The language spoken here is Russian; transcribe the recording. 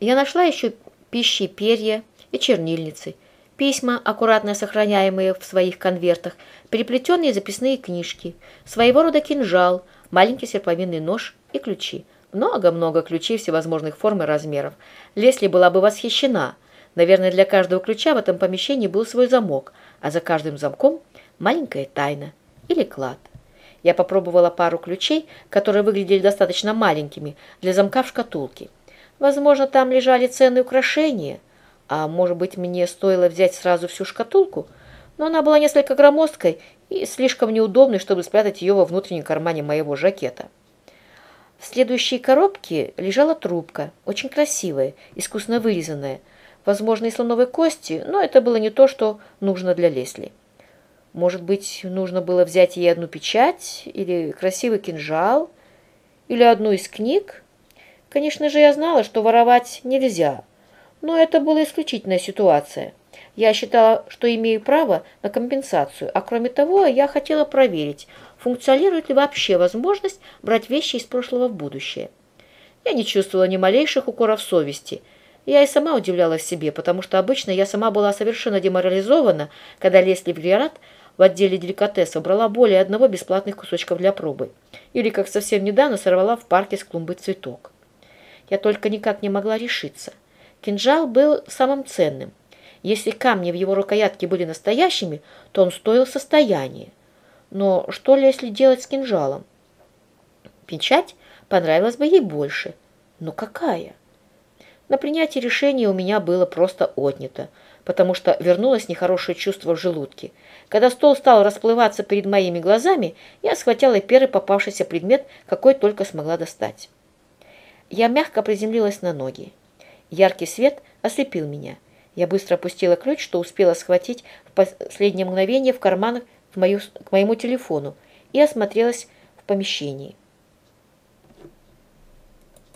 Я нашла еще пищи, перья и чернильницы, письма, аккуратно сохраняемые в своих конвертах, переплетенные записные книжки, своего рода кинжал, маленький серповинный нож и ключи. Много-много ключей всевозможных форм и размеров. Лесли была бы восхищена. Наверное, для каждого ключа в этом помещении был свой замок, а за каждым замком маленькая тайна или клад. Я попробовала пару ключей, которые выглядели достаточно маленькими для замка в шкатулке. Возможно, там лежали ценные украшения, а может быть, мне стоило взять сразу всю шкатулку, но она была несколько громоздкой и слишком неудобной, чтобы спрятать ее во внутреннем кармане моего жакета. В следующей коробке лежала трубка, очень красивая, искусно вырезанная, возможно, из слоновой кости, но это было не то, что нужно для Лесли. Может быть, нужно было взять ей одну печать или красивый кинжал, или одну из книг? Конечно же, я знала, что воровать нельзя, но это была исключительная ситуация. Я считала, что имею право на компенсацию, а кроме того, я хотела проверить, функционирует ли вообще возможность брать вещи из прошлого в будущее. Я не чувствовала ни малейших укоров совести. Я и сама удивлялась себе, потому что обычно я сама была совершенно деморализована, когда Лесли Вильярат в отделе деликатесов брала более одного бесплатных кусочков для пробы. Или, как совсем недавно, сорвала в парке с клумбы цветок. Я только никак не могла решиться. Кинжал был самым ценным. Если камни в его рукоятке были настоящими, то он стоил состояние. Но что ли, если делать с кинжалом? Печать понравилась бы ей больше. Но какая? На принятие решения у меня было просто отнято, потому что вернулось нехорошее чувство в желудке. Когда стол стал расплываться перед моими глазами, я схватила первый попавшийся предмет, какой только смогла достать. Я мягко приземлилась на ноги. Яркий свет ослепил меня. Я быстро опустила ключ, что успела схватить в последнее мгновение в карман к, моему телефону и осмотрелась в помещении.